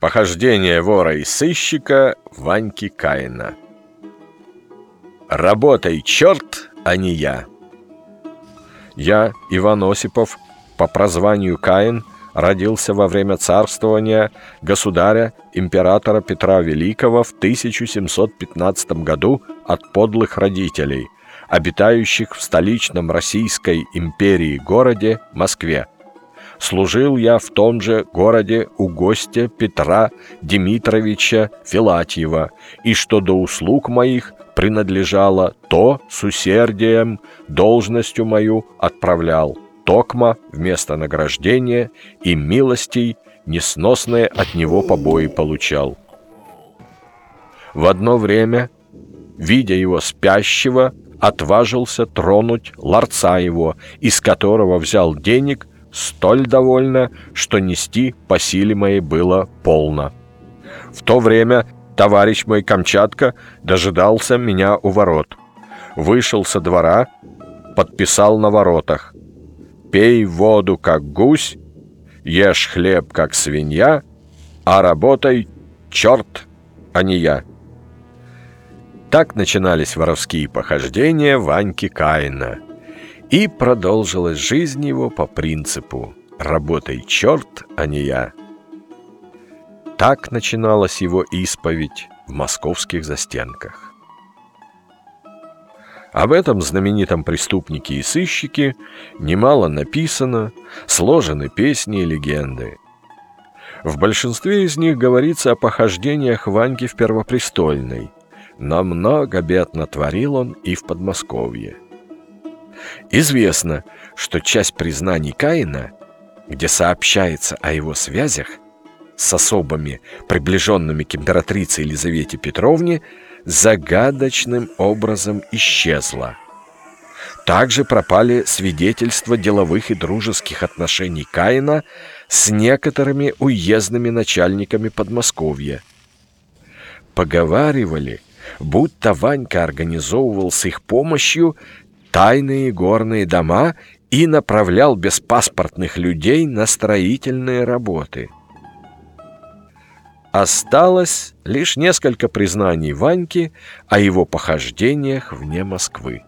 Похождение вора и сыщика Ваньки Каина. Работай, черт, а не я. Я, Иван Осипов, по прозванию Каин, родился во время царствования государя императора Петра Великого в 1715 году от подлых родителей, обитающих в столичном Российской империи городе Москве служил я в том же городе у гостя Петра Дмитровича Филатьева, и что до услуг моих принадлежало, то с усердием должностью мою отправлял, токма вместо награждения и милостей несносные от него побои получал. В одно время, видя его спящего, отважился тронуть ларца его, из которого взял денег – столь довольна, что нести по силе моей было полно. В то время товарищ мой Камчатка дожидался меня у ворот. Вышел со двора, подписал на воротах. «Пей воду, как гусь, ешь хлеб, как свинья, а работай, черт, а не я». Так начинались воровские похождения Ваньки Каина – и продолжилась жизнь его по принципу «работай, черт, а не я». Так начиналась его исповедь в московских застенках. Об этом знаменитом преступнике и сыщике немало написано, сложены песни и легенды. В большинстве из них говорится о похождениях Ваньки в Первопрестольной, но много бед натворил он и в Подмосковье – Известно, что часть признаний Каина, где сообщается о его связях с особами, приближенными к императрице Елизавете Петровне, загадочным образом исчезла. Также пропали свидетельства деловых и дружеских отношений Каина с некоторыми уездными начальниками Подмосковья. Поговаривали, будто Ванька организовывал с их помощью тайные горные дома и направлял беспаспортных людей на строительные работы. Осталось лишь несколько признаний Ваньки о его похождениях вне Москвы.